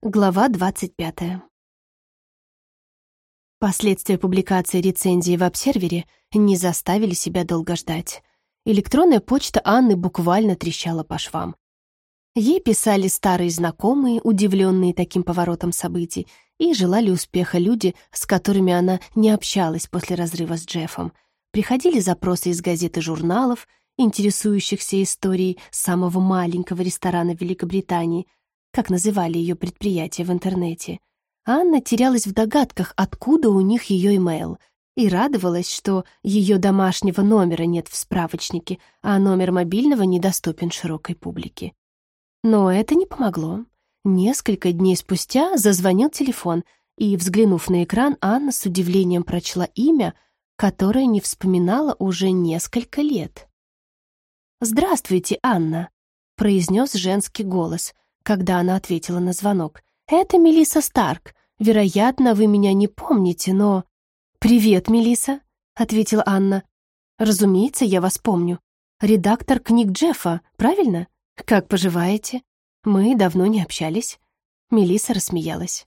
Глава 25. Последствия публикации рецензии в обсервере не заставили себя долго ждать. Электронная почта Анны буквально трещала по швам. Ей писали старые знакомые, удивленные таким поворотом событий, и желали успеха люди, с которыми она не общалась после разрыва с Джеффом. Приходили запросы из газет и журналов, интересующихся историей самого маленького ресторана Великобритании — как называли ее предприятие в интернете. Анна терялась в догадках, откуда у них ее имейл, и радовалась, что ее домашнего номера нет в справочнике, а номер мобильного недоступен широкой публике. Но это не помогло. Несколько дней спустя зазвонил телефон, и, взглянув на экран, Анна с удивлением прочла имя, которое не вспоминала уже несколько лет. «Здравствуйте, Анна», — произнес женский голос — когда она ответила на звонок. «Это Мелиса Старк. Вероятно, вы меня не помните, но...» «Привет, Мелиса, ответила Анна. «Разумеется, я вас помню. Редактор книг Джеффа, правильно? Как поживаете? Мы давно не общались». Мелиса рассмеялась.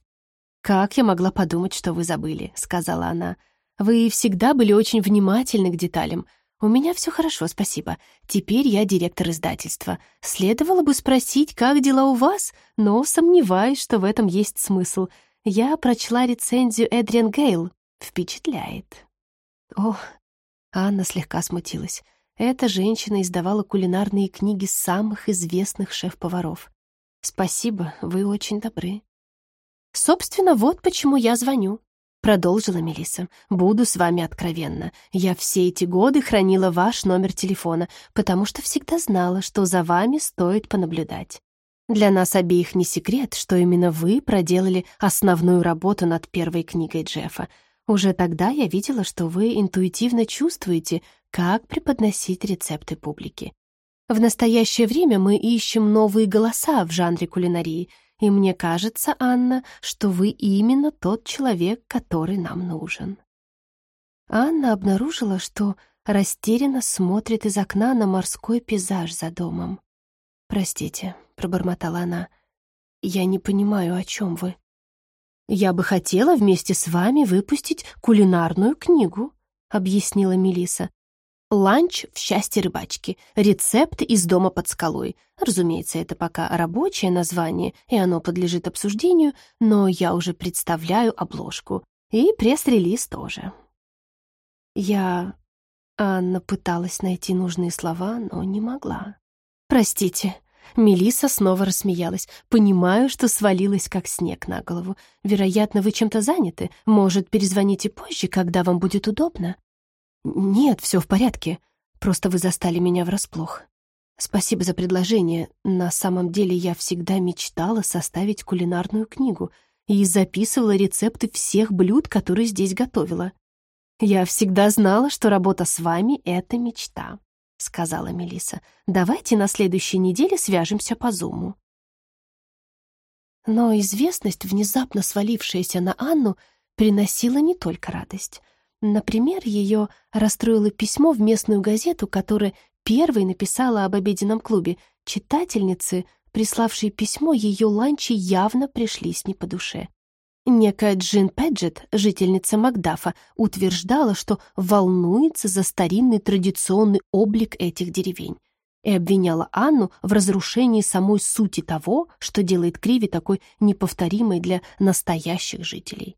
«Как я могла подумать, что вы забыли?» — сказала она. «Вы всегда были очень внимательны к деталям. «У меня все хорошо, спасибо. Теперь я директор издательства. Следовало бы спросить, как дела у вас, но сомневаюсь, что в этом есть смысл. Я прочла рецензию Эдриан Гейл. Впечатляет». Ох, Анна слегка смутилась. Эта женщина издавала кулинарные книги самых известных шеф-поваров. «Спасибо, вы очень добры». «Собственно, вот почему я звоню. Продолжила Мелисса. «Буду с вами откровенна. Я все эти годы хранила ваш номер телефона, потому что всегда знала, что за вами стоит понаблюдать. Для нас обеих не секрет, что именно вы проделали основную работу над первой книгой Джеффа. Уже тогда я видела, что вы интуитивно чувствуете, как преподносить рецепты публике. В настоящее время мы ищем новые голоса в жанре кулинарии — и мне кажется, Анна, что вы именно тот человек, который нам нужен». Анна обнаружила, что растерянно смотрит из окна на морской пейзаж за домом. «Простите», — пробормотала она, — «я не понимаю, о чем вы». «Я бы хотела вместе с вами выпустить кулинарную книгу», — объяснила Мелиса. Ланч в счастье рыбачки. Рецепт из дома под скалой. Разумеется, это пока рабочее название, и оно подлежит обсуждению, но я уже представляю обложку. И пресс-релиз тоже. Я... Анна пыталась найти нужные слова, но не могла. «Простите». Мелиса снова рассмеялась. «Понимаю, что свалилась, как снег на голову. Вероятно, вы чем-то заняты. Может, перезвоните позже, когда вам будет удобно?» «Нет, все в порядке. Просто вы застали меня врасплох. Спасибо за предложение. На самом деле я всегда мечтала составить кулинарную книгу и записывала рецепты всех блюд, которые здесь готовила. Я всегда знала, что работа с вами — это мечта», — сказала Мелиса. «Давайте на следующей неделе свяжемся по Зуму». Но известность, внезапно свалившаяся на Анну, приносила не только радость. Например, ее расстроило письмо в местную газету, которое первой написала об обеденном клубе. Читательницы, приславшие письмо, ее ланчи явно пришлись не по душе. Некая Джин Педжет, жительница Макдафа, утверждала, что волнуется за старинный традиционный облик этих деревень и обвиняла Анну в разрушении самой сути того, что делает Криви такой неповторимой для настоящих жителей.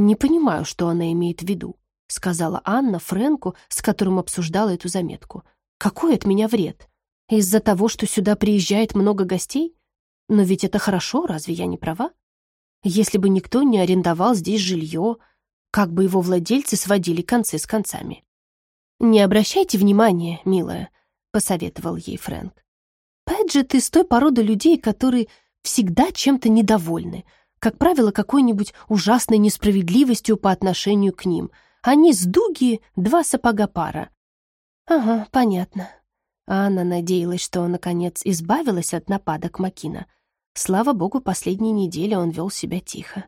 «Не понимаю, что она имеет в виду», — сказала Анна Фрэнку, с которым обсуждала эту заметку. «Какой от меня вред? Из-за того, что сюда приезжает много гостей? Но ведь это хорошо, разве я не права? Если бы никто не арендовал здесь жилье, как бы его владельцы сводили концы с концами?» «Не обращайте внимания, милая», — посоветовал ей Фрэнк. «Пэджет из той породы людей, которые всегда чем-то недовольны, как правило, какой-нибудь ужасной несправедливостью по отношению к ним. Они с дуги два сапога пара. Ага, понятно. Анна надеялась, что, наконец, избавилась от нападок Макина. Слава богу, последние недели он вел себя тихо.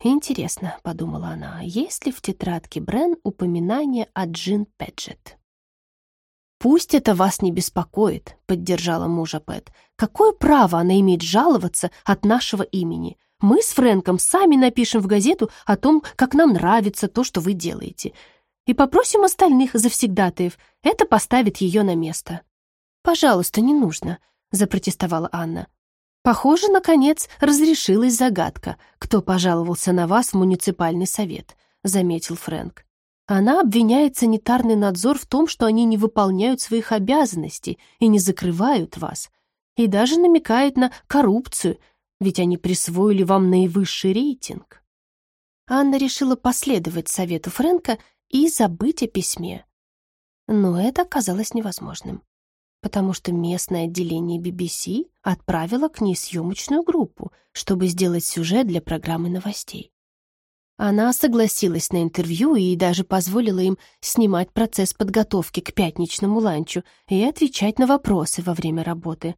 «Интересно», — подумала она, — «есть ли в тетрадке Брен упоминание о Джин Педжет?» «Пусть это вас не беспокоит», — поддержала мужа Пэт. «Какое право она имеет жаловаться от нашего имени? Мы с Фрэнком сами напишем в газету о том, как нам нравится то, что вы делаете. И попросим остальных завсегдатаев. Это поставит ее на место». «Пожалуйста, не нужно», — запротестовала Анна. «Похоже, наконец, разрешилась загадка, кто пожаловался на вас в муниципальный совет», — заметил Фрэнк. Она обвиняет санитарный надзор в том, что они не выполняют своих обязанностей и не закрывают вас, и даже намекает на коррупцию, ведь они присвоили вам наивысший рейтинг. Анна решила последовать совету Фрэнка и забыть о письме. Но это оказалось невозможным, потому что местное отделение BBC отправило к ней съемочную группу, чтобы сделать сюжет для программы новостей. Она согласилась на интервью и даже позволила им снимать процесс подготовки к пятничному ланчу и отвечать на вопросы во время работы.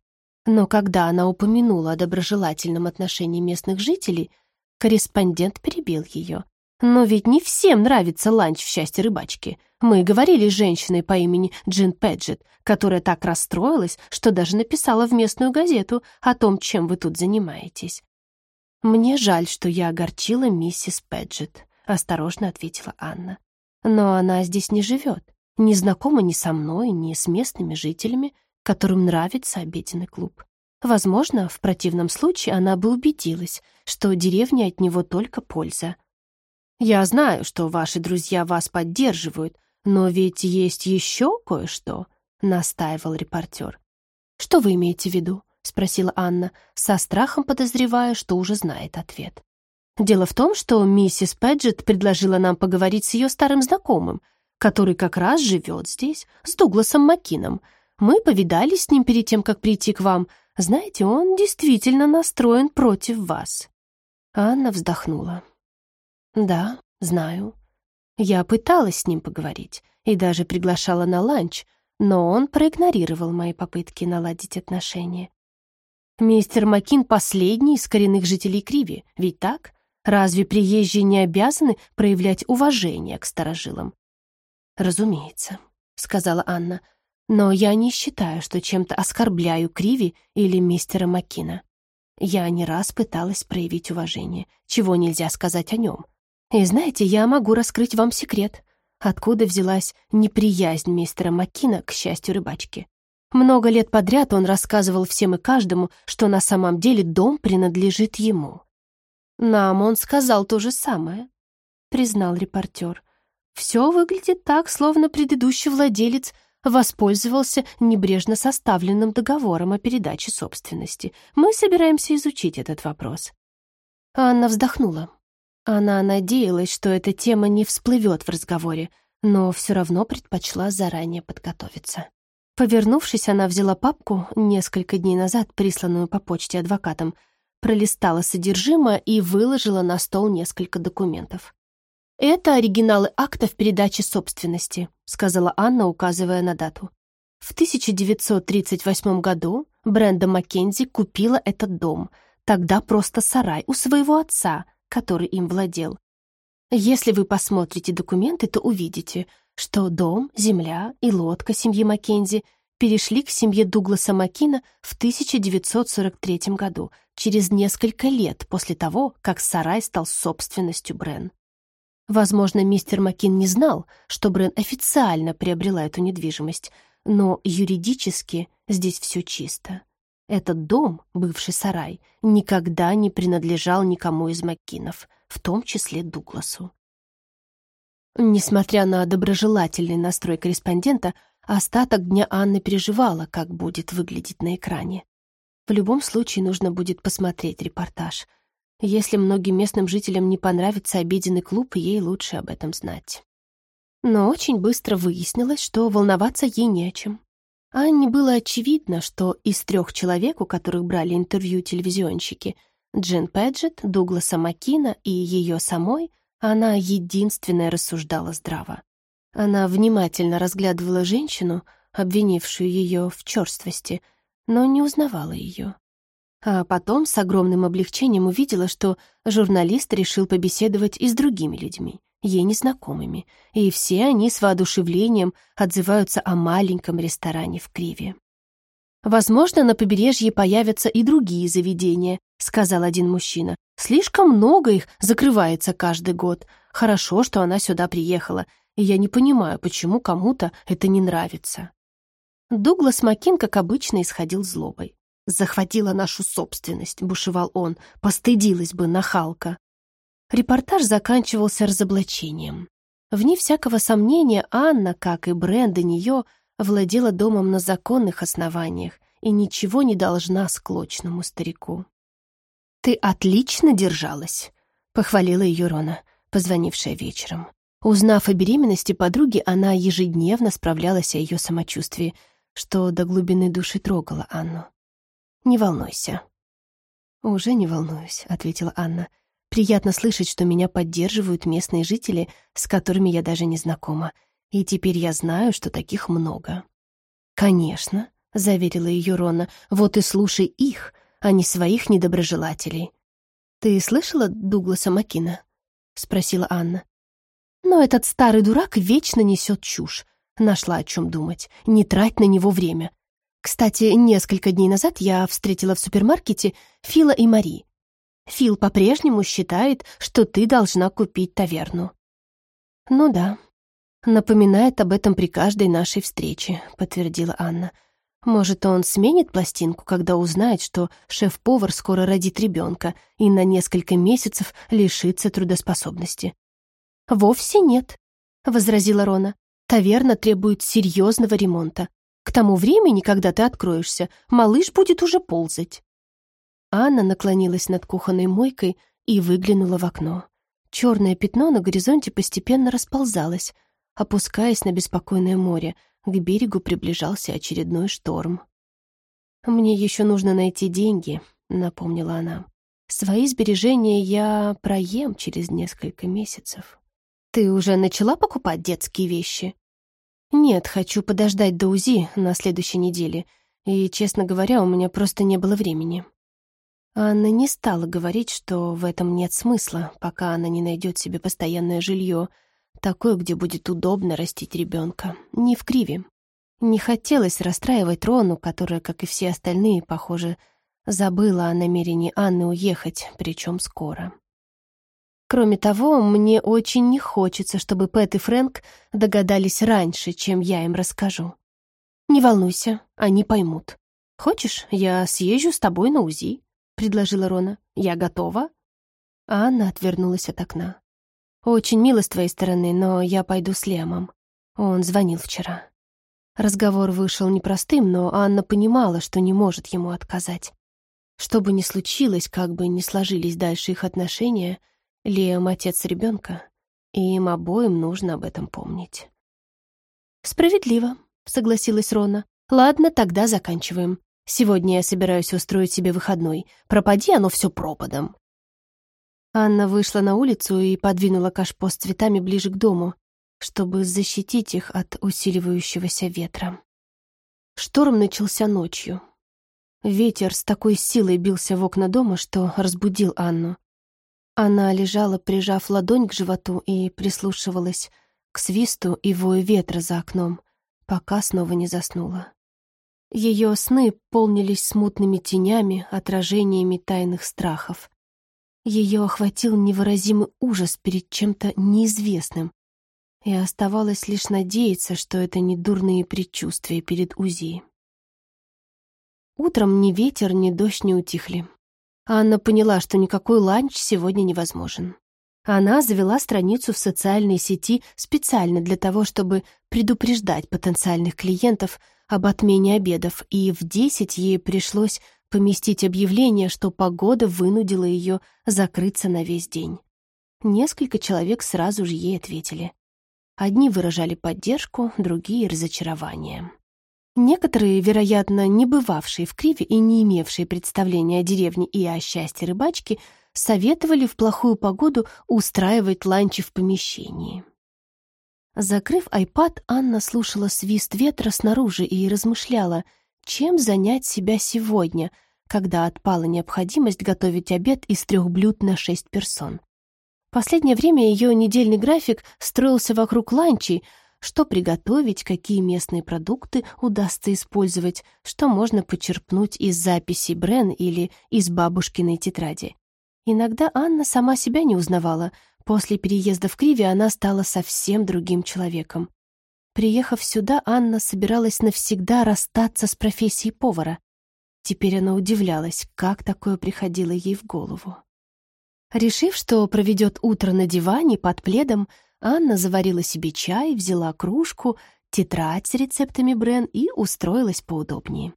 Но когда она упомянула о доброжелательном отношении местных жителей, корреспондент перебил ее. «Но ведь не всем нравится ланч в счастье рыбачки. Мы говорили с женщиной по имени Джин Педжет, которая так расстроилась, что даже написала в местную газету о том, чем вы тут занимаетесь. «Мне жаль, что я огорчила миссис Педжет», — осторожно ответила Анна. «Но она здесь не живет, не знакома ни со мной, ни с местными жителями, которым нравится обеденный клуб. Возможно, в противном случае она бы убедилась, что деревне от него только польза. «Я знаю, что ваши друзья вас поддерживают, но ведь есть еще кое-что», — настаивал репортер. «Что вы имеете в виду?» — спросила Анна, со страхом подозревая, что уже знает ответ. «Дело в том, что миссис Пэджет предложила нам поговорить с ее старым знакомым, который как раз живет здесь, с Дугласом Маккином. Мы повидались с ним перед тем, как прийти к вам. Знаете, он действительно настроен против вас». Анна вздохнула. «Да, знаю. Я пыталась с ним поговорить и даже приглашала на ланч, но он проигнорировал мои попытки наладить отношения. Мистер Макин — последний из коренных жителей Криви, ведь так? Разве приезжие не обязаны проявлять уважение к старожилам? «Разумеется», — сказала Анна, «но я не считаю, что чем-то оскорбляю Криви или мистера Маккина. Я не раз пыталась проявить уважение, чего нельзя сказать о нем. И знаете, я могу раскрыть вам секрет, откуда взялась неприязнь мистера Маккина к счастью рыбачки. Много лет подряд он рассказывал всем и каждому, что на самом деле дом принадлежит ему. «Нам он сказал то же самое», — признал репортер. «Все выглядит так, словно предыдущий владелец воспользовался небрежно составленным договором о передаче собственности. Мы собираемся изучить этот вопрос». Анна вздохнула. Она надеялась, что эта тема не всплывет в разговоре, но все равно предпочла заранее подготовиться. Повернувшись, она взяла папку, несколько дней назад присланную по почте адвокатом, пролистала содержимое и выложила на стол несколько документов. «Это оригиналы актов передачи собственности», — сказала Анна, указывая на дату. В 1938 году Бренда Маккензи купила этот дом, тогда просто сарай у своего отца, который им владел. Если вы посмотрите документы, то увидите, что дом, земля и лодка семьи Маккензи перешли к семье Дугласа Маккина в 1943 году, через несколько лет после того, как сарай стал собственностью Брен. Возможно, мистер Маккин не знал, что Брен официально приобрела эту недвижимость, но юридически здесь все чисто. Этот дом, бывший сарай, никогда не принадлежал никому из Маккинов, в том числе Дугласу. Несмотря на доброжелательный настрой корреспондента, остаток дня Анна переживала, как будет выглядеть на экране. В любом случае нужно будет посмотреть репортаж. Если многим местным жителям не понравится обеденный клуб, ей лучше об этом знать. Но очень быстро выяснилось, что волноваться ей не о чем. Анне было очевидно, что из трех человек, у которых брали интервью телевизионщики, Джин Педжет, Дугласа Маккина и ее самой, она единственная рассуждала здраво. Она внимательно разглядывала женщину, обвинившую ее в черствости, но не узнавала ее. А потом с огромным облегчением увидела, что журналист решил побеседовать и с другими людьми, ей незнакомыми, и все они с воодушевлением отзываются о маленьком ресторане в Криве. «Возможно, на побережье появятся и другие заведения», — сказал один мужчина. «Слишком много их закрывается каждый год. Хорошо, что она сюда приехала, и я не понимаю, почему кому-то это не нравится». Дуглас Макин, как обычно, исходил злобой. «Захватила нашу собственность», — бушевал он. «Постыдилась бы нахалка». Репортаж заканчивался разоблачением. Вне всякого сомнения, Анна, как и Брен до нее, владела домом на законных основаниях и ничего не должна склочному старику. «Ты отлично держалась», — похвалила ее Рона, позвонившая вечером. Узнав о беременности подруги, она ежедневно справлялась о ее самочувствии, что до глубины души трогало Анну. «Не волнуйся». «Уже не волнуюсь», — ответила Анна. Приятно слышать, что меня поддерживают местные жители, с которыми я даже не знакома. И теперь я знаю, что таких много. «Конечно», — заверила ее Рона, — «вот и слушай их, а не своих недоброжелателей». «Ты слышала Дугласа Макина?» — спросила Анна. «Но этот старый дурак вечно несет чушь. Нашла о чем думать. Не трать на него время. Кстати, несколько дней назад я встретила в супермаркете Фила и Мари. Фил по-прежнему считает, что ты должна купить таверну». «Ну да», «Напоминает об этом при каждой нашей встрече», — подтвердила Анна. «Может, он сменит пластинку, когда узнает, что шеф-повар скоро родит ребенка и на несколько месяцев лишится трудоспособности?» «Вовсе нет», — возразила Рона. «Таверна требует серьезного ремонта. К тому времени, когда ты откроешься, малыш будет уже ползать». Анна наклонилась над кухонной мойкой и выглянула в окно. Черное пятно на горизонте постепенно расползалось, опускаясь на беспокойное море, к берегу приближался очередной шторм. «Мне еще нужно найти деньги», — напомнила она. «Свои сбережения я проем через несколько месяцев». «Ты уже начала покупать детские вещи?» «Нет, хочу подождать до УЗИ на следующей неделе, и, честно говоря, у меня просто не было времени». Анна не стала говорить, что в этом нет смысла, пока она не найдет себе постоянное жилье, такое, где будет удобно растить ребенка, не в криве. Не хотелось расстраивать Рону, которая, как и все остальные, похоже, забыла о намерении Анны уехать, причем скоро. Кроме того, мне очень не хочется, чтобы Пэт и Фрэнк догадались раньше, чем я им расскажу. Не волнуйся, они поймут. Хочешь, я съезжу с тобой на УЗИ? предложила Рона. Я готова. Анна отвернулась от окна. Очень мило с твоей стороны, но я пойду с Лемом. Он звонил вчера. Разговор вышел непростым, но Анна понимала, что не может ему отказать. Что бы ни случилось, как бы ни сложились дальше их отношения, Лем — отец ребенка, и им обоим нужно об этом помнить. «Справедливо», — согласилась Рона. «Ладно, тогда заканчиваем. Сегодня я собираюсь устроить себе выходной. Пропади оно все пропадом». Анна вышла на улицу и подвинула кашпо с цветами ближе к дому, чтобы защитить их от усиливающегося ветра. Шторм начался ночью. Ветер с такой силой бился в окна дома, что разбудил Анну. Она лежала, прижав ладонь к животу, и прислушивалась к свисту и вою ветра за окном, пока снова не заснула. Ее сны полнились смутными тенями, отражениями тайных страхов. Ее охватил невыразимый ужас перед чем-то неизвестным, и оставалось лишь надеяться, что это не дурные предчувствия перед УЗИ. Утром ни ветер, ни дождь не утихли. Анна поняла, что никакой ланч сегодня невозможен. Она завела страницу в социальной сети специально для того, чтобы предупреждать потенциальных клиентов об отмене обедов, и в 10 ей пришлось поместить объявление, что погода вынудила ее закрыться на весь день. Несколько человек сразу же ей ответили. Одни выражали поддержку, другие — разочарование. Некоторые, вероятно, не бывавшие в Криве и не имевшие представления о деревне и о счастье рыбачки, советовали в плохую погоду устраивать ланчи в помещении. Закрыв айпад, Анна слушала свист ветра снаружи и размышляла, чем занять себя сегодня, когда отпала необходимость готовить обед из трех блюд на шесть персон. Последнее время ее недельный график строился вокруг ланчей, что приготовить, какие местные продукты удастся использовать, что можно почерпнуть из записей Брен или из бабушкиной тетради. Иногда Анна сама себя не узнавала. После переезда в Криве она стала совсем другим человеком. Приехав сюда, Анна собиралась навсегда расстаться с профессией повара. Теперь она удивлялась, как такое приходило ей в голову. Решив, что проведет утро на диване под пледом, Анна заварила себе чай, взяла кружку, тетрадь с рецептами Брен и устроилась поудобнее.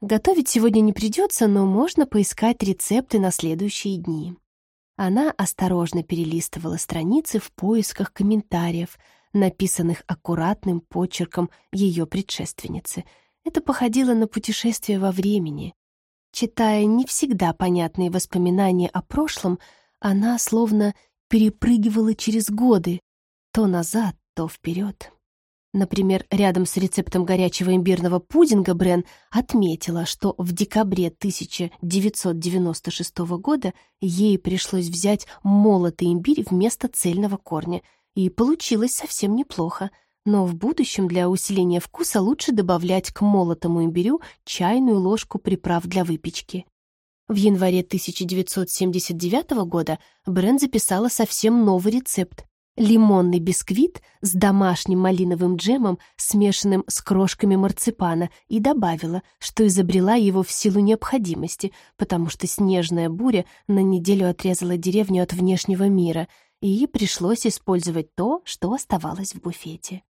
Готовить сегодня не придется, но можно поискать рецепты на следующие дни. Она осторожно перелистывала страницы в поисках комментариев, написанных аккуратным почерком ее предшественницы. Это походило на путешествие во времени. Читая не всегда понятные воспоминания о прошлом, она словно перепрыгивала через годы, то назад, то вперед. Например, рядом с рецептом горячего имбирного пудинга Брен отметила, что в декабре 1996 года ей пришлось взять молотый имбирь вместо цельного корня, и получилось совсем неплохо. Но в будущем для усиления вкуса лучше добавлять к молотому имбирю чайную ложку приправ для выпечки. В январе 1979 года Брен записала совсем новый рецепт лимонный бисквит с домашним малиновым джемом, смешанным с крошками марципана, и добавила, что изобрела его в силу необходимости, потому что снежная буря на неделю отрезала деревню от внешнего мира, и пришлось использовать то, что оставалось в буфете.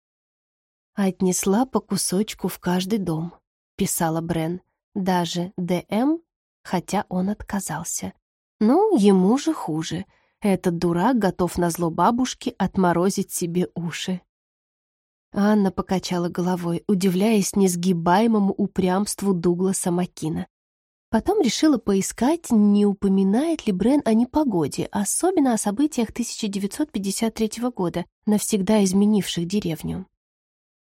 «Отнесла по кусочку в каждый дом», — писала Брен, даже ДМ, хотя он отказался. «Ну, ему же хуже», — этот дурак готов на зло бабушке отморозить себе уши. Анна покачала головой, удивляясь несгибаемому упрямству Дугласа Макина. Потом решила поискать, не упоминает ли Брен о непогоде, особенно о событиях 1953 года, навсегда изменивших деревню.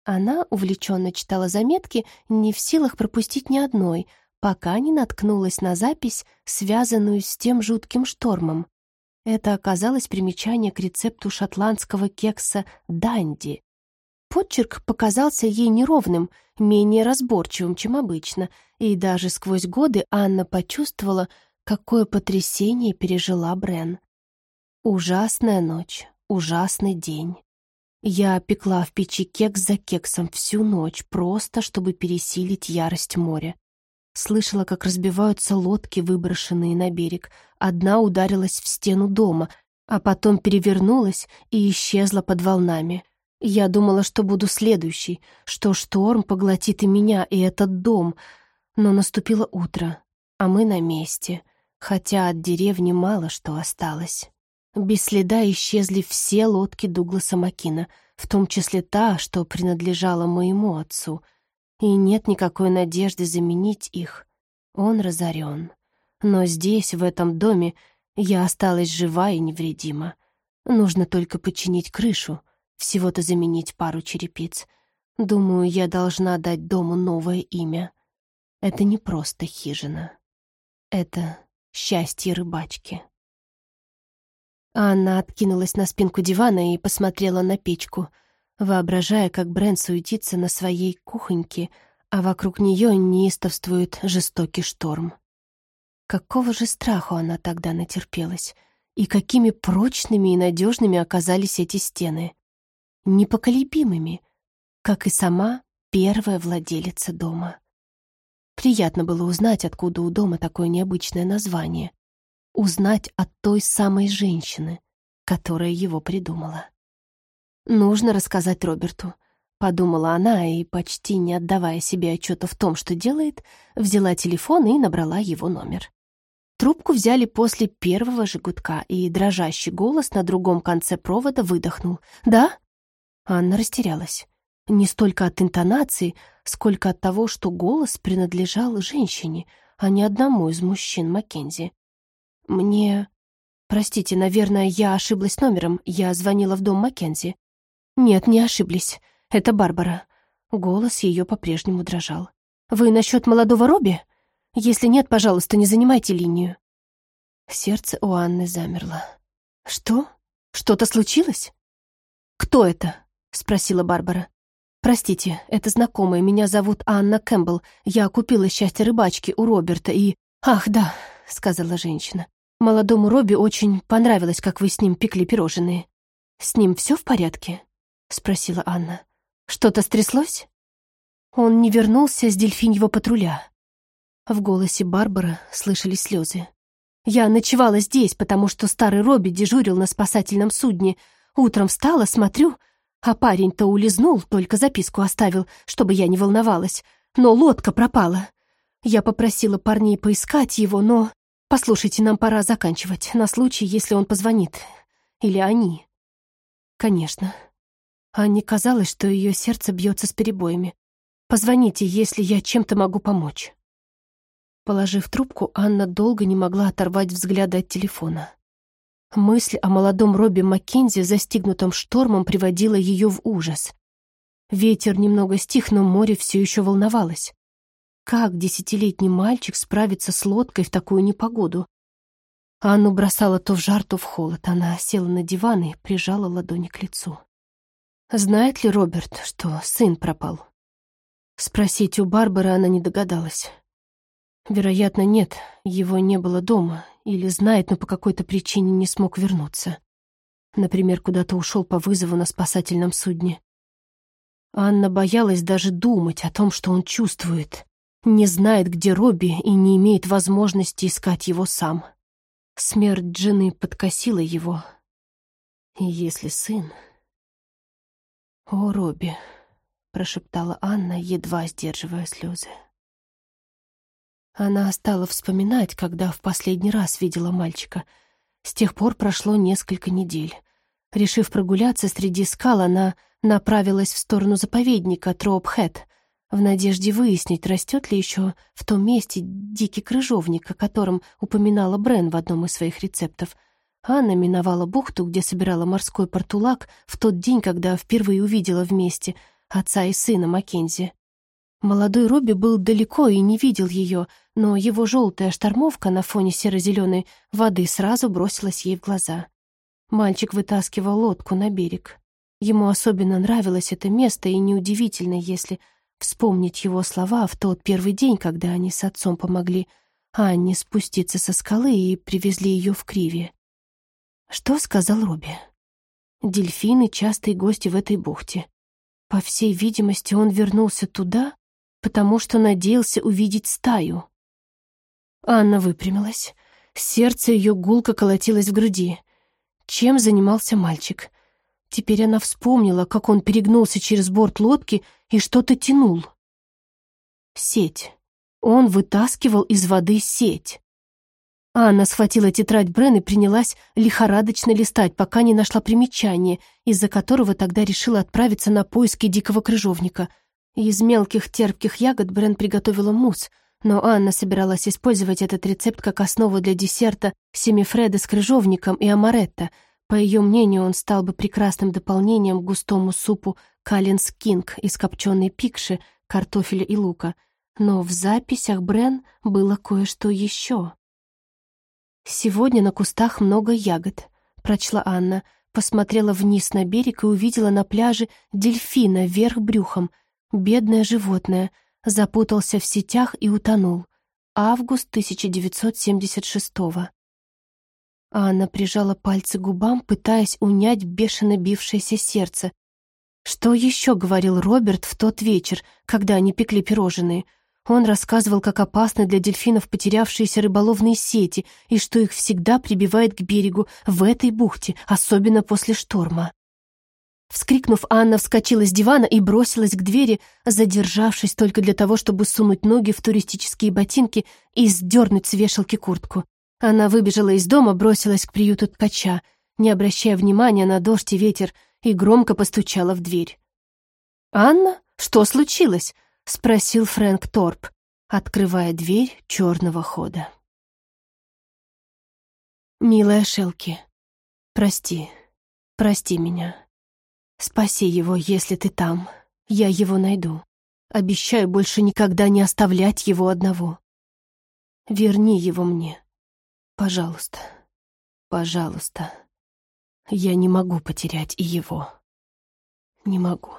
Она увлеченно читала заметки, не в силах пропустить ни одной, пока не наткнулась на запись, связанную с тем жутким штормом. Это оказалось примечание к рецепту шотландского кекса «Данди». Подчерк показался ей неровным, менее разборчивым, чем обычно, и даже сквозь годы Анна почувствовала, какое потрясение пережила Брен. Ужасная ночь, ужасный день. Я пекла в печи кекс за кексом всю ночь, просто чтобы пересилить ярость моря. Слышала, как разбиваются лодки, выброшенные на берег. Одна ударилась в стену дома, а потом перевернулась и исчезла под волнами. Я думала, что буду следующей, что шторм поглотит и меня, и этот дом. Но наступило утро, а мы на месте, хотя от деревни мало что осталось. Без следа исчезли все лодки Дугласа Макина, в том числе та, что принадлежала моему отцу — и нет никакой надежды заменить их. Он разорен. Но здесь, в этом доме, я осталась жива и невредима. Нужно только починить крышу, всего-то заменить пару черепиц. Думаю, я должна дать дому новое имя. Это не просто хижина. Это счастье рыбачки. Анна откинулась на спинку дивана и посмотрела на печку — воображая, как Брент суетится на своей кухоньке, а вокруг нее неистовствует жестокий шторм. Какого же страху она тогда натерпелась, и какими прочными и надежными оказались эти стены. Непоколебимыми, как и сама первая владелица дома. Приятно было узнать, откуда у дома такое необычное название. Узнать от той самой женщины, которая его придумала. Нужно рассказать Роберту. Подумала она и, почти не отдавая себе отчета в том, что делает, взяла телефон и набрала его номер. Трубку взяли после первого же и дрожащий голос на другом конце провода выдохнул. «Да?» Анна растерялась. Не столько от интонации, сколько от того, что голос принадлежал женщине, а не одному из мужчин Маккензи. «Мне...» «Простите, наверное, я ошиблась номером. Я звонила в дом Маккензи». «Нет, не ошиблись. Это Барбара». Голос ее по-прежнему дрожал. «Вы насчет молодого Робби? Если нет, пожалуйста, не занимайте линию». Сердце у Анны замерло. «Что? Что-то случилось?» «Кто это?» — спросила Барбара. «Простите, это знакомая. Меня зовут Анна Кэмпбелл. Я купила счастье рыбачки у Роберта и...» «Ах, да», — сказала женщина. «Молодому Робби очень понравилось, как вы с ним пекли пирожные. С ним все в порядке?» — спросила Анна. «Что-то стряслось?» Он не вернулся с дельфиньего патруля. В голосе Барбары слышались слезы. «Я ночевала здесь, потому что старый Робби дежурил на спасательном судне. Утром встала, смотрю, а парень-то улизнул, только записку оставил, чтобы я не волновалась. Но лодка пропала. Я попросила парней поискать его, но... Послушайте, нам пора заканчивать, на случай, если он позвонит. Или они. Конечно. Анне казалось, что ее сердце бьется с перебоями. Позвоните, если я чем-то могу помочь. Положив трубку, Анна долго не могла оторвать взгляда от телефона. Мысль о молодом Робби Маккензи, застигнутом штормом, приводила ее в ужас. Ветер немного стих, но море все еще волновалось. Как десятилетний мальчик справится с лодкой в такую непогоду? Анну бросала то в жар, то в холод. Она села на диван и прижала ладони к лицу. Знает ли Роберт, что сын пропал? Спросить у Барбары она не догадалась. Вероятно, нет, его не было дома, или знает, но по какой-то причине не смог вернуться. Например, куда-то ушел по вызову на спасательном судне. Анна боялась даже думать о том, что он чувствует. Не знает, где Робби, и не имеет возможности искать его сам. Смерть жены подкосила его. И если сын... «О, Робби!» — прошептала Анна, едва сдерживая слезы. Она стала вспоминать, когда в последний раз видела мальчика. С тех пор прошло несколько недель. Решив прогуляться среди скал, она направилась в сторону заповедника Троупхэт, в надежде выяснить, растет ли еще в том месте дикий крыжовник, о котором упоминала Брен в одном из своих рецептов. Анна миновала бухту, где собирала морской портулак в тот день, когда впервые увидела вместе отца и сына Маккензи. Молодой Робби был далеко и не видел ее, но его желтая штормовка на фоне серо-зеленой воды сразу бросилась ей в глаза. Мальчик вытаскивал лодку на берег. Ему особенно нравилось это место, и неудивительно, если вспомнить его слова в тот первый день, когда они с отцом помогли Анне спуститься со скалы и привезли ее в Криве. Что сказал Робби? Дельфины — частые гости в этой бухте. По всей видимости, он вернулся туда, потому что надеялся увидеть стаю. Анна выпрямилась. Сердце ее гулко колотилось в груди. Чем занимался мальчик? Теперь она вспомнила, как он перегнулся через борт лодки и что-то тянул. Сеть. Он вытаскивал из воды сеть. Анна схватила тетрадь Брен и принялась лихорадочно листать, пока не нашла примечание, из-за которого тогда решила отправиться на поиски дикого крыжовника — из мелких терпких ягод Брен приготовила мусс, но Анна собиралась использовать этот рецепт как основу для десерта семифреда с крыжовником и амаретто. По ее мнению, он стал бы прекрасным дополнением к густому супу Каллинс Кинг из копченой пикши, картофеля и лука. Но в записях Брен было кое-что еще. «Сегодня на кустах много ягод», — прочла Анна, посмотрела вниз на берег и увидела на пляже дельфина вверх брюхом — Бедное животное запутался в сетях и утонул. Август 1976-го. Анна прижала пальцы к губам, пытаясь унять бешено бившееся сердце. Что еще говорил Роберт в тот вечер, когда они пекли пирожные? Он рассказывал, как опасны для дельфинов потерявшиеся рыболовные сети и что их всегда прибивает к берегу в этой бухте, особенно после шторма. Вскрикнув, Анна вскочила с дивана и бросилась к двери, задержавшись только для того, чтобы сунуть ноги в туристические ботинки и сдернуть с вешалки куртку. Она выбежала из дома, бросилась к приюту ткача, не обращая внимания на дождь и ветер, и громко постучала в дверь. «Анна, что случилось?» — спросил Фрэнк Торп, открывая дверь черного хода. «Милая Шелки, прости, прости меня». Спаси его, если ты там. Я его найду. Обещаю больше никогда не оставлять его одного. Верни его мне. Пожалуйста. Пожалуйста. Я не могу потерять и его. Не могу.